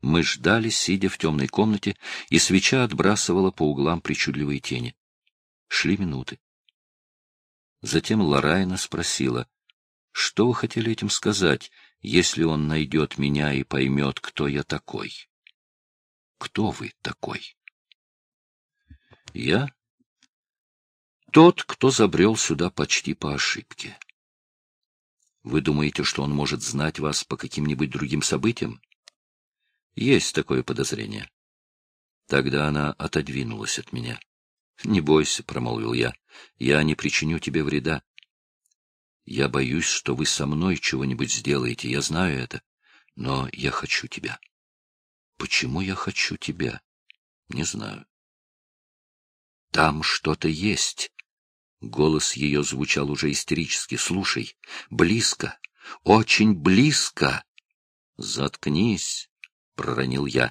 Мы ждали, сидя в темной комнате, и свеча отбрасывала по углам причудливые тени. Шли минуты. Затем Лорайна спросила, что вы хотели этим сказать, если он найдет меня и поймет, кто я такой? Кто вы такой? Я тот, кто забрел сюда почти по ошибке. Вы думаете, что он может знать вас по каким-нибудь другим событиям? Есть такое подозрение. Тогда она отодвинулась от меня. — Не бойся, — промолвил я, — я не причиню тебе вреда. Я боюсь, что вы со мной чего-нибудь сделаете, я знаю это, но я хочу тебя. Почему я хочу тебя? Не знаю. Там что-то есть. Голос ее звучал уже истерически. Слушай, близко, очень близко. Заткнись проронил я.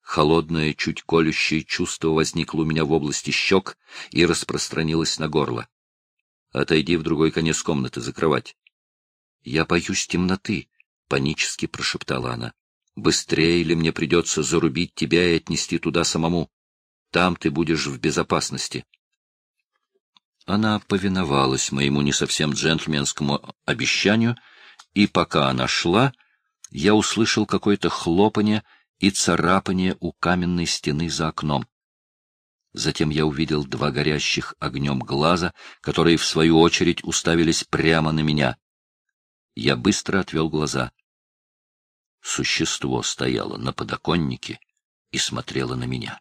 Холодное, чуть колющее чувство возникло у меня в области щек и распространилось на горло. Отойди в другой конец комнаты за кровать. Я боюсь темноты, панически прошептала она. Быстрее ли мне придется зарубить тебя и отнести туда самому? Там ты будешь в безопасности. Она повиновалась моему не совсем джентльменскому обещанию, и пока она шла, я услышал какое-то хлопанье и царапание у каменной стены за окном. Затем я увидел два горящих огнем глаза, которые, в свою очередь, уставились прямо на меня. Я быстро отвел глаза. Существо стояло на подоконнике и смотрело на меня.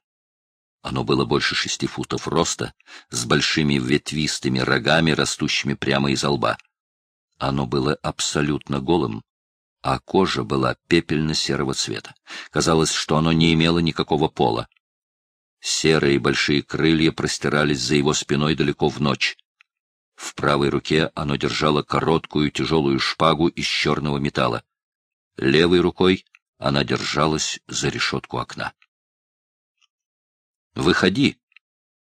Оно было больше шести футов роста, с большими ветвистыми рогами, растущими прямо из лба. Оно было абсолютно голым, а кожа была пепельно-серого цвета. Казалось, что оно не имело никакого пола. Серые большие крылья простирались за его спиной далеко в ночь. В правой руке оно держало короткую тяжелую шпагу из черного металла. Левой рукой она держалась за решетку окна. «Выходи,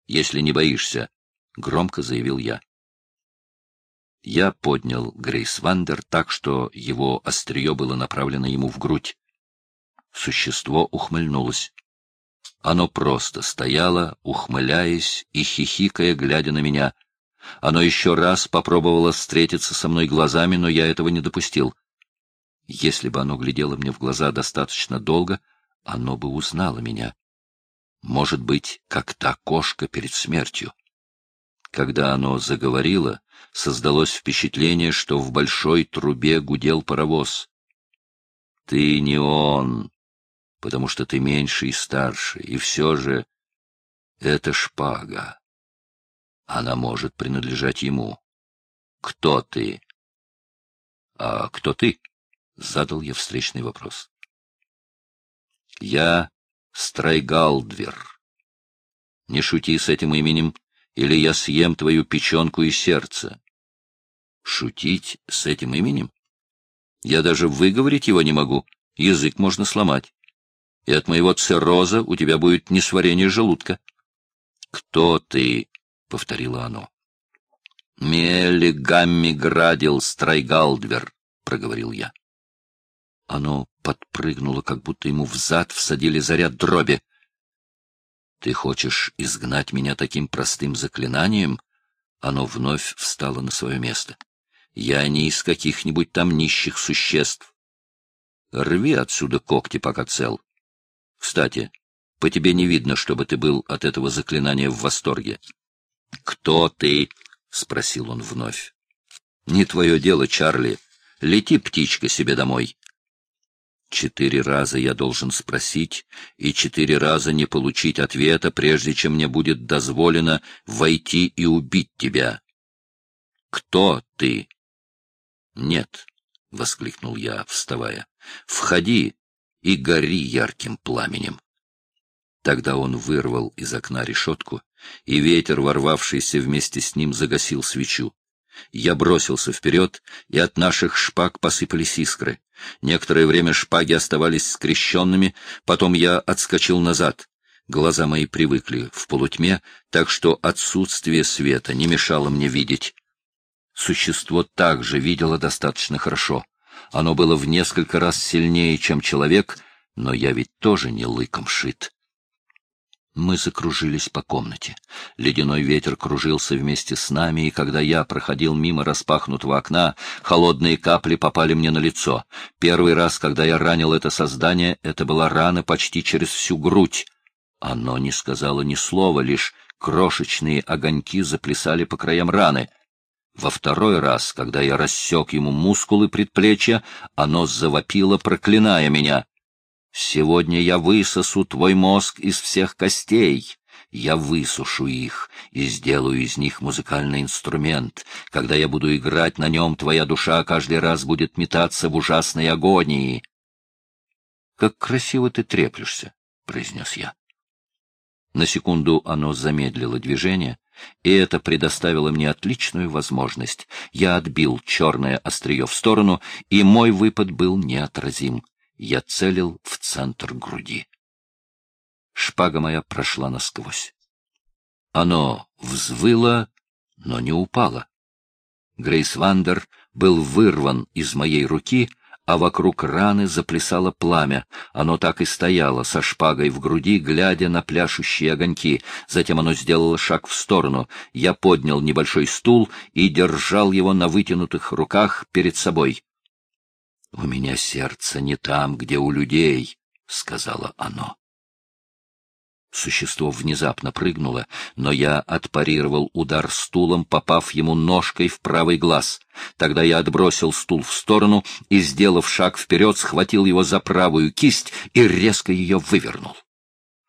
если не боишься», — громко заявил я. Я поднял Грейс Вандер так, что его острие было направлено ему в грудь. Существо ухмыльнулось. Оно просто стояло, ухмыляясь и хихикая, глядя на меня. Оно еще раз попробовало встретиться со мной глазами, но я этого не допустил. Если бы оно глядело мне в глаза достаточно долго, оно бы узнало меня. Может быть, как та кошка перед смертью. Когда оно заговорило, создалось впечатление, что в большой трубе гудел паровоз. Ты не он, потому что ты меньше и старше, и все же это шпага. Она может принадлежать ему. Кто ты? А кто ты? Задал я встречный вопрос. Я Страйгалдвер. Не шути с этим именем, или я съем твою печенку и сердце. Шутить с этим именем? Я даже выговорить его не могу, язык можно сломать. И от моего цирроза у тебя будет несварение желудка. — Кто ты? — повторило оно. — Мели Гамми Градил Страйгалдвер, — проговорил я. Оно подпрыгнуло, как будто ему взад всадили заряд дроби. Ты хочешь изгнать меня таким простым заклинанием? Оно вновь встало на свое место. Я не из каких-нибудь там нищих существ. Рви отсюда когти, пока цел. Кстати, по тебе не видно, чтобы ты был от этого заклинания в восторге. — Кто ты? — спросил он вновь. — Не твое дело, Чарли. Лети, птичка, себе домой. Четыре раза я должен спросить и четыре раза не получить ответа, прежде чем мне будет дозволено войти и убить тебя. Кто ты? Нет, — воскликнул я, вставая. Входи и гори ярким пламенем. Тогда он вырвал из окна решетку, и ветер, ворвавшийся вместе с ним, загасил свечу. Я бросился вперед, и от наших шпаг посыпались искры. Некоторое время шпаги оставались скрещенными, потом я отскочил назад. Глаза мои привыкли в полутьме, так что отсутствие света не мешало мне видеть. Существо также видело достаточно хорошо. Оно было в несколько раз сильнее, чем человек, Но я ведь тоже не лыком шит. Мы закружились по комнате. Ледяной ветер кружился вместе с нами, и когда я проходил мимо распахнутого окна, холодные капли попали мне на лицо. Первый раз, когда я ранил это создание, это была рана почти через всю грудь. Оно не сказало ни слова, лишь крошечные огоньки заплясали по краям раны. Во второй раз, когда я рассек ему мускулы предплечья, оно завопило, проклиная меня. Сегодня я высосу твой мозг из всех костей. Я высушу их и сделаю из них музыкальный инструмент. Когда я буду играть на нем, твоя душа каждый раз будет метаться в ужасной агонии. — Как красиво ты треплешься, — произнес я. На секунду оно замедлило движение, и это предоставило мне отличную возможность. Я отбил черное острие в сторону, и мой выпад был неотразим. Я целил в центр груди. Шпага моя прошла насквозь. Оно взвыло, но не упало. Грейс Вандер был вырван из моей руки, а вокруг раны заплясало пламя. Оно так и стояло, со шпагой в груди, глядя на пляшущие огоньки. Затем оно сделало шаг в сторону. Я поднял небольшой стул и держал его на вытянутых руках перед собой. — У меня сердце не там, где у людей, — сказала оно. Существо внезапно прыгнуло, но я отпарировал удар стулом, попав ему ножкой в правый глаз. Тогда я отбросил стул в сторону и, сделав шаг вперед, схватил его за правую кисть и резко ее вывернул.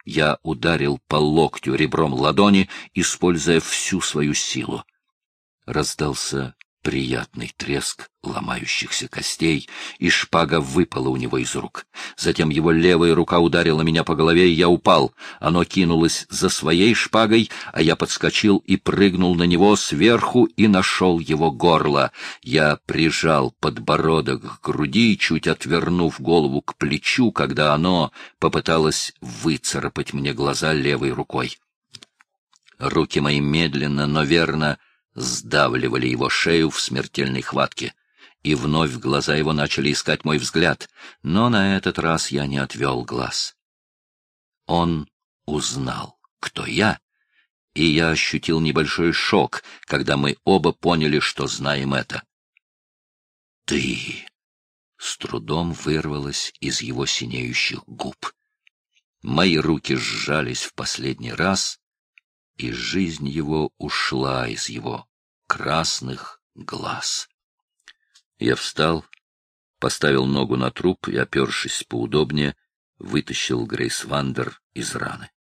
Я ударил по локтю ребром ладони, используя всю свою силу. Раздался Приятный треск ломающихся костей, и шпага выпала у него из рук. Затем его левая рука ударила меня по голове, и я упал. Оно кинулось за своей шпагой, а я подскочил и прыгнул на него сверху и нашел его горло. Я прижал подбородок к груди, чуть отвернув голову к плечу, когда оно попыталось выцарапать мне глаза левой рукой. Руки мои медленно, но верно сдавливали его шею в смертельной хватке, и вновь глаза его начали искать мой взгляд, но на этот раз я не отвел глаз. Он узнал, кто я, и я ощутил небольшой шок, когда мы оба поняли, что знаем это. «Ты!» — с трудом вырвалось из его синеющих губ. Мои руки сжались в последний раз, и жизнь его ушла из его красных глаз. Я встал, поставил ногу на труп и, опершись поудобнее, вытащил Грейсвандир из раны.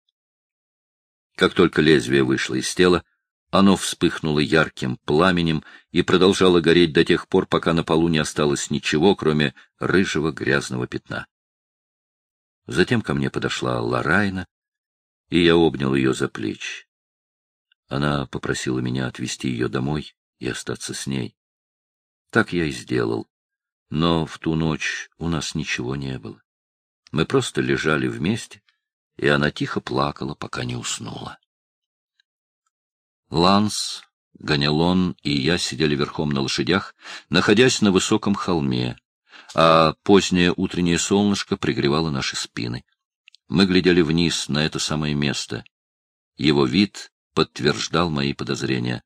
Как только лезвие вышло из тела, оно вспыхнуло ярким пламенем и продолжало гореть до тех пор, пока на полу не осталось ничего, кроме рыжего грязного пятна. Затем ко мне подошла Ларайна, и я обнял ее за плечи. Она попросила меня отвезти ее домой и остаться с ней. Так я и сделал. Но в ту ночь у нас ничего не было. Мы просто лежали вместе, и она тихо плакала, пока не уснула. Ланс, Ганелон и я сидели верхом на лошадях, находясь на высоком холме, а позднее утреннее солнышко пригревало наши спины. Мы глядели вниз на это самое место. Его вид подтверждал мои подозрения.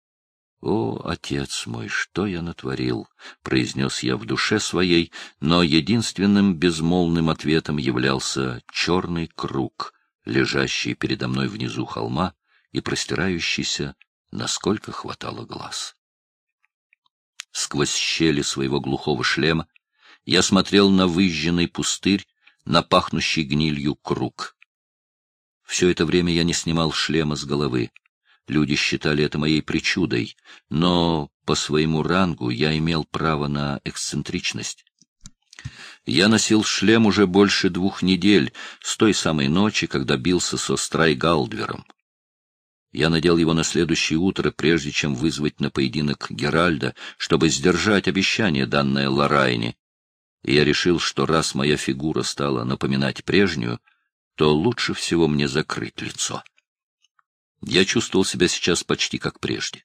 — О, отец мой, что я натворил! — произнес я в душе своей, но единственным безмолвным ответом являлся черный круг, лежащий передо мной внизу холма и простирающийся, насколько хватало глаз. Сквозь щели своего глухого шлема я смотрел на выжженный пустырь, на пахнущий гнилью круг — все это время я не снимал шлема с головы. Люди считали это моей причудой, но по своему рангу я имел право на эксцентричность. Я носил шлем уже больше двух недель, с той самой ночи, когда бился со Страйгалдвером. Я надел его на следующее утро, прежде чем вызвать на поединок Геральда, чтобы сдержать обещание, данное Лорайне. И я решил, что раз моя фигура стала напоминать прежнюю, то лучше всего мне закрыть лицо. Я чувствовал себя сейчас почти как прежде.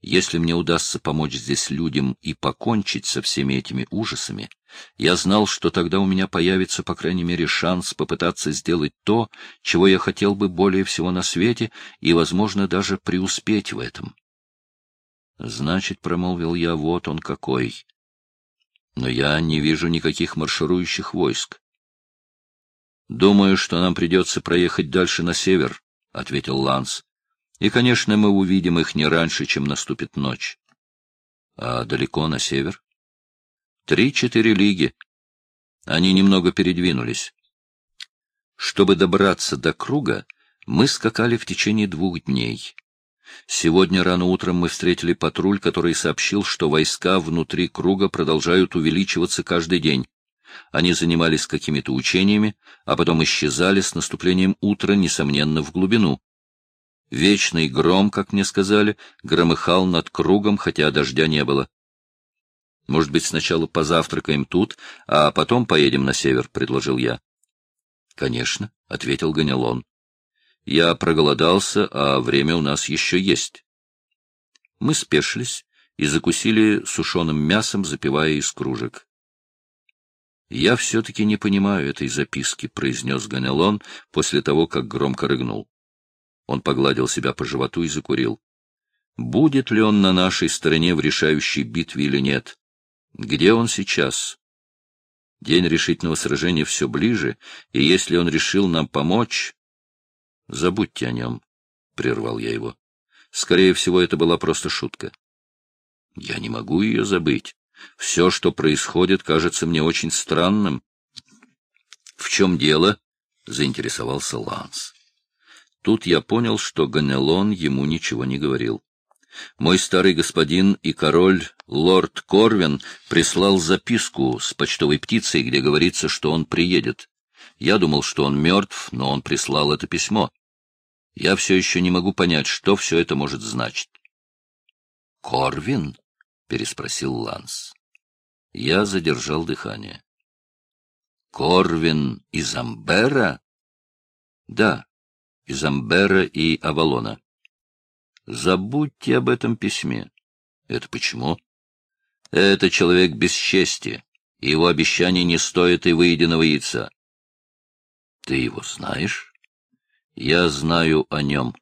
Если мне удастся помочь здесь людям и покончить со всеми этими ужасами, я знал, что тогда у меня появится, по крайней мере, шанс попытаться сделать то, чего я хотел бы более всего на свете, и, возможно, даже преуспеть в этом. Значит, — промолвил я, — вот он какой. Но я не вижу никаких марширующих войск. Думаю, что нам придется проехать дальше на север, — ответил Ланс. И, конечно, мы увидим их не раньше, чем наступит ночь. А далеко на север? Три-четыре лиги. Они немного передвинулись. Чтобы добраться до круга, мы скакали в течение двух дней. Сегодня рано утром мы встретили патруль, который сообщил, что войска внутри круга продолжают увеличиваться каждый день. Они занимались какими-то учениями, а потом исчезали с наступлением утра, несомненно, в глубину. Вечный гром, как мне сказали, громыхал над кругом, хотя дождя не было. Может быть, сначала позавтракаем тут, а потом поедем на север, — предложил я. — Конечно, — ответил Ганелон. — Я проголодался, а время у нас еще есть. Мы спешились и закусили сушеным мясом, запивая из кружек. — Я все-таки не понимаю этой записки, — произнес Ганелон после того, как громко рыгнул. Он погладил себя по животу и закурил. Будет ли он на нашей стороне в решающей битве или нет? Где он сейчас? День решительного сражения все ближе, и если он решил нам помочь... Забудьте о нем, — прервал я его. Скорее всего, это была просто шутка. Я не могу ее забыть. Все, что происходит, кажется мне очень странным. — В чем дело? — заинтересовался Ланс. Тут я понял, что Ганелон ему ничего не говорил. Мой старый господин и король лорд Корвин прислал записку с почтовой птицей, где говорится, что он приедет. Я думал, что он мертв, но он прислал это письмо. Я все еще не могу понять, что все это может значить. — Корвин? — переспросил Ланс. Я задержал дыхание. — Корвин из Амбера? — Да, из Амбера и Авалона. Забудьте об этом письме. Это почему? Это человек без чести. Его обещание не стоит и выеденного яйца. Ты его знаешь? Я знаю о нем.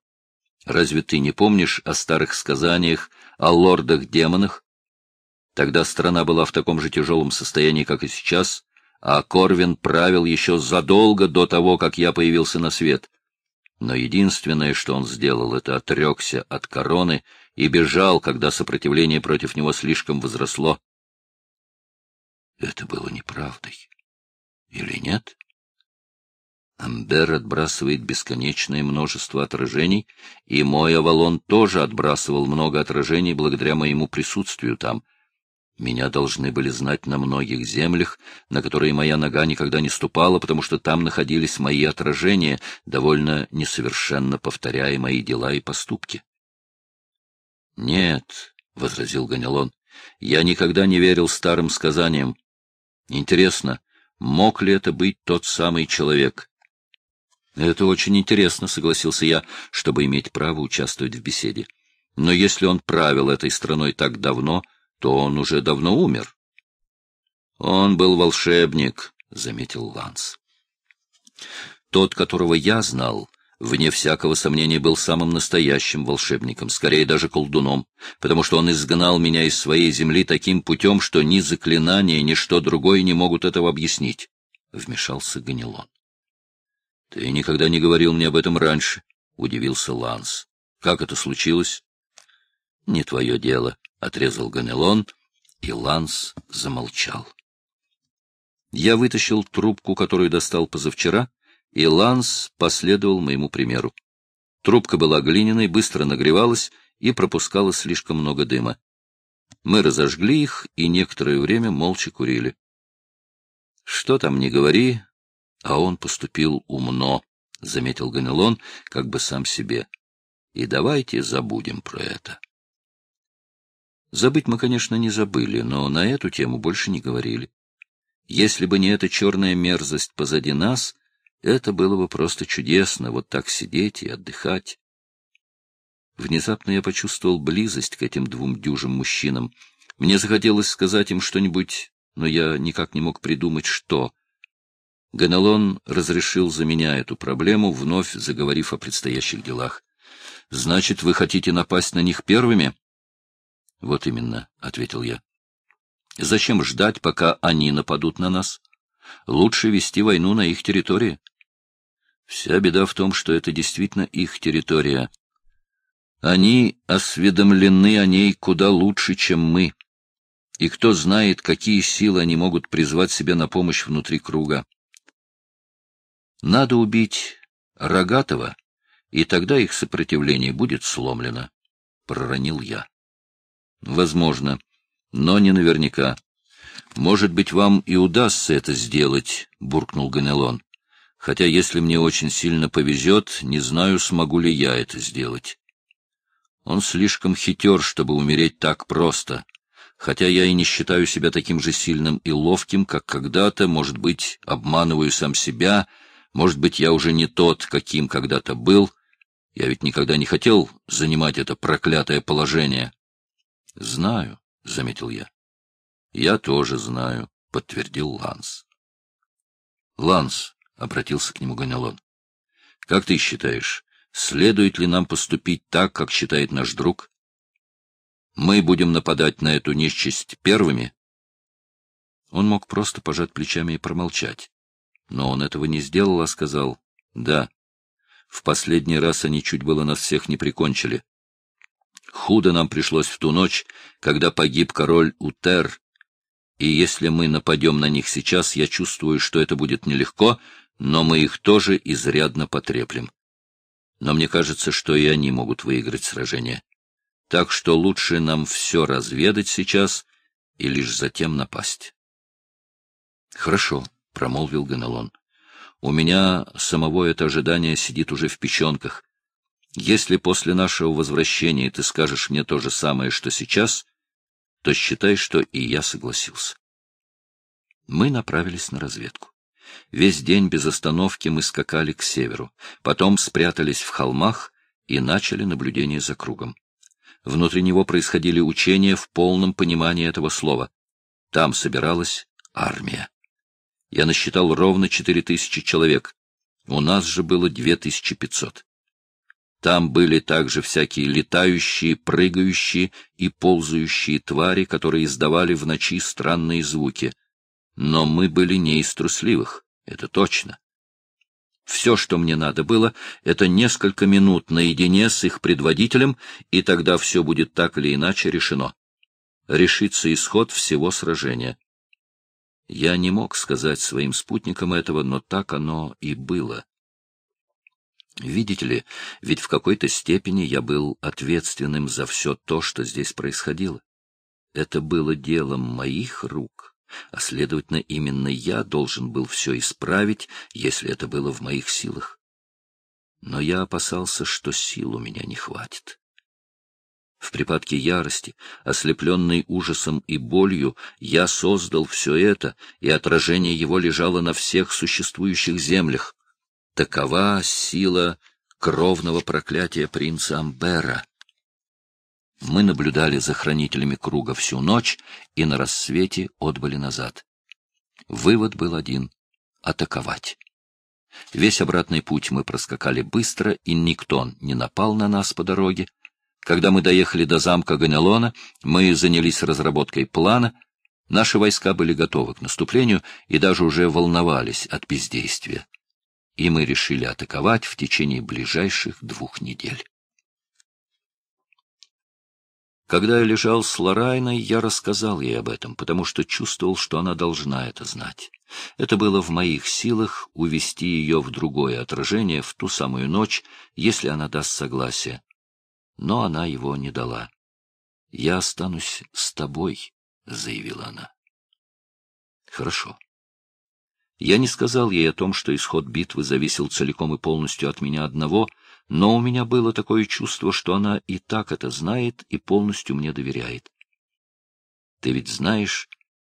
Разве ты не помнишь о старых сказаниях, о лордах-демонах? Тогда страна была в таком же тяжелом состоянии, как и сейчас, а Корвин правил еще задолго до того, как я появился на свет но единственное, что он сделал, это отрекся от короны и бежал, когда сопротивление против него слишком возросло. Это было неправдой. Или нет? Амбер отбрасывает бесконечное множество отражений, и мой Авалон тоже отбрасывал много отражений благодаря моему присутствию там — меня должны были знать на многих землях, на которые моя нога никогда не ступала, потому что там находились мои отражения, довольно несовершенно повторяя мои дела и поступки. — Нет, — возразил Ганелон, — я никогда не верил старым сказаниям. Интересно, мог ли это быть тот самый человек? — Это очень интересно, — согласился я, чтобы иметь право участвовать в беседе. Но если он правил этой страной так давно, — то он уже давно умер. — Он был волшебник, — заметил Ланс. Тот, которого я знал, вне всякого сомнения, был самым настоящим волшебником, скорее даже колдуном, потому что он изгнал меня из своей земли таким путем, что ни заклинания, ни что другое не могут этого объяснить, — вмешался Ганилон. — Ты никогда не говорил мне об этом раньше, — удивился Ланс. — Как это случилось? — Не твое дело, отрезал Ганелон, и Ланс замолчал. Я вытащил трубку, которую достал позавчера, и Ланс последовал моему примеру. Трубка была глиняной, быстро нагревалась и пропускала слишком много дыма. Мы разожгли их и некоторое время молча курили. Что там не говори, а он поступил умно, — заметил Ганелон, как бы сам себе. И давайте забудем про это. Забыть мы, конечно, не забыли, но на эту тему больше не говорили. Если бы не эта черная мерзость позади нас, это было бы просто чудесно, вот так сидеть и отдыхать. Внезапно я почувствовал близость к этим двум дюжим мужчинам. Мне захотелось сказать им что-нибудь, но я никак не мог придумать, что. Ганелон разрешил за меня эту проблему, вновь заговорив о предстоящих делах. — Значит, вы хотите напасть на них первыми? — Вот именно, — ответил я. — Зачем ждать, пока они нападут на нас? Лучше вести войну на их территории. Вся беда в том, что это действительно их территория. Они осведомлены о ней куда лучше, чем мы. И кто знает, какие силы они могут призвать себе на помощь внутри круга. Надо убить Рогатого, и тогда их сопротивление будет сломлено, — проронил я. — Возможно, но не наверняка. Может быть, вам и удастся это сделать, — буркнул Ганелон. Хотя, если мне очень сильно повезет, не знаю, смогу ли я это сделать. Он слишком хитер, чтобы умереть так просто. Хотя я и не считаю себя таким же сильным и ловким, как когда-то, может быть, обманываю сам себя, может быть, я уже не тот, каким когда-то был. Я ведь никогда не хотел занимать это проклятое положение. — Знаю, — заметил я. — Я тоже знаю, — подтвердил Ланс. — Ланс, — обратился к нему Ганелон, — как ты считаешь, Следует ли нам поступить так, как считает наш друг? Мы будем нападать на эту нечисть первыми? Он мог просто пожать плечами и промолчать. Но он этого не сделал, а сказал «Да». В последний раз они чуть было нас всех не прикончили. Худо нам пришлось в ту ночь, когда погиб король Утер, и если мы нападем на них сейчас, я чувствую, что это будет нелегко, но мы их тоже изрядно потреплем но мне кажется, что и они могут выиграть сражение. Так что лучше нам все разведать сейчас и лишь затем напасть. — Хорошо, — промолвил Ганелон. — У меня самого это ожидание сидит уже в печенках. Если после нашего возвращения ты скажешь мне то же самое, что сейчас, то считай, что и я согласился. Мы направились на разведку. Весь день без остановки мы скакали к северу, потом спрятались в холмах и начали наблюдение за кругом. Внутри него происходили учения в полном понимании этого слова. Там собиралась армия. Я насчитал ровно четыре тысячи человек. У нас же было две тысячи пятьсот. Там были также всякие летающие, прыгающие и ползающие твари, которые издавали в ночи странные звуки — но мы были не из трусливых, это точно. Все, что мне надо было, это несколько минут наедине с их предводителем, и тогда все будет так или иначе решено. Решится исход всего сражения. Я не мог сказать своим спутникам этого, но так оно и было. Видите ли, ведь в какой-то степени я был ответственным за все то, что здесь происходило. Это было делом моих рук а, следовательно, именно я должен был все исправить, если это было в моих силах. Но я опасался, что сил у меня не хватит. В припадке ярости, ослепленный ужасом и болью, я создал все это, и отражение его лежало на всех существующих землях. Такова сила кровного проклятия принца Амбера. Мы наблюдали за хранителями круга всю ночь и на рассвете отбыли назад. Вывод был один — атаковать. Весь обратный путь мы проскакали быстро, и никто не напал на нас по дороге. Когда мы доехали до замка Ганелона, мы занялись разработкой плана. Наши войска были готовы к наступлению и даже уже волновались от бездействия. И мы решили атаковать в течение ближайших двух недель. Когда я лежал с Лорайной, я рассказал ей об этом, потому что чувствовал, что она должна это знать. Это было в моих силах увести ее в другое отражение в ту самую ночь, если она даст согласие. Но она его не дала. «Я останусь с тобой», — заявила она. «Хорошо». Я не сказал ей о том, что исход битвы зависел целиком и полностью от меня одного — но у меня было такое чувство, что она и так это знает и полностью мне доверяет. Ты ведь знаешь,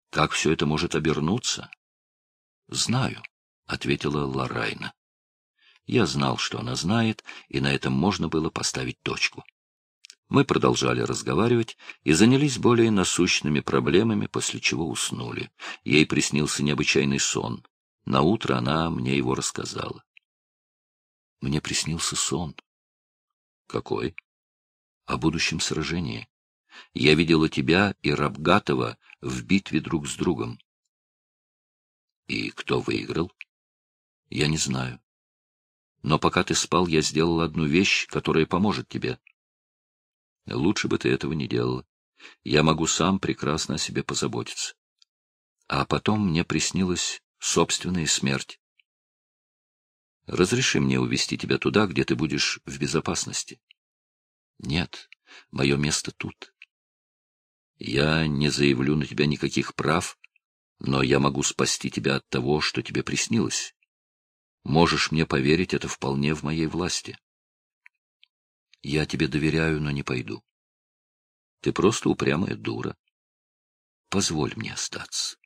как все это может обернуться? — Знаю, — ответила Лорайна. Я знал, что она знает, и на этом можно было поставить точку. Мы продолжали разговаривать и занялись более насущными проблемами, после чего уснули. Ей приснился необычайный сон. На утро она мне его рассказала. Мне приснился сон. Какой? О будущем сражении. Я видела тебя и Рабгатова в битве друг с другом. И кто выиграл? Я не знаю. Но пока ты спал, я сделал одну вещь, которая поможет тебе. Лучше бы ты этого не делала. Я могу сам прекрасно о себе позаботиться. А потом мне приснилась собственная смерть. Разреши мне увести тебя туда, где ты будешь в безопасности. Нет, мое место тут. Я не заявлю на тебя никаких прав, но я могу спасти тебя от того, что тебе приснилось. Можешь мне поверить, это вполне в моей власти. Я тебе доверяю, но не пойду. Ты просто упрямая дура. Позволь мне остаться.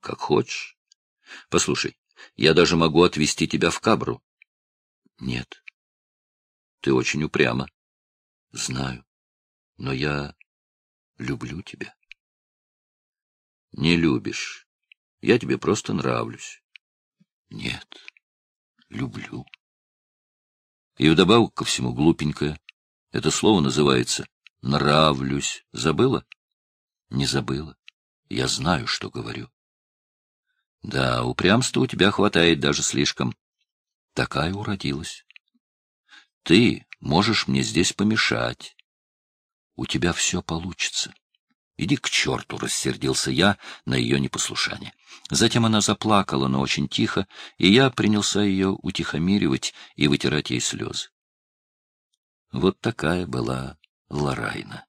Как хочешь. Послушай, я даже могу отвезти тебя в Кабру. Нет. Ты очень упряма. Знаю. Но я люблю тебя. Не любишь. Я тебе просто нравлюсь. Нет. Люблю. И вдобавок ко всему глупенькое. Это слово называется «нравлюсь». Забыла? Не забыла. Я знаю, что говорю. Да, упрямства у тебя хватает даже слишком. Такая уродилась. Ты можешь мне здесь помешать. У тебя все получится. Иди к черту, — рассердился я на ее непослушание. Затем она заплакала, но очень тихо, и я принялся ее утихомиривать и вытирать ей слезы. Вот такая была Лорайна.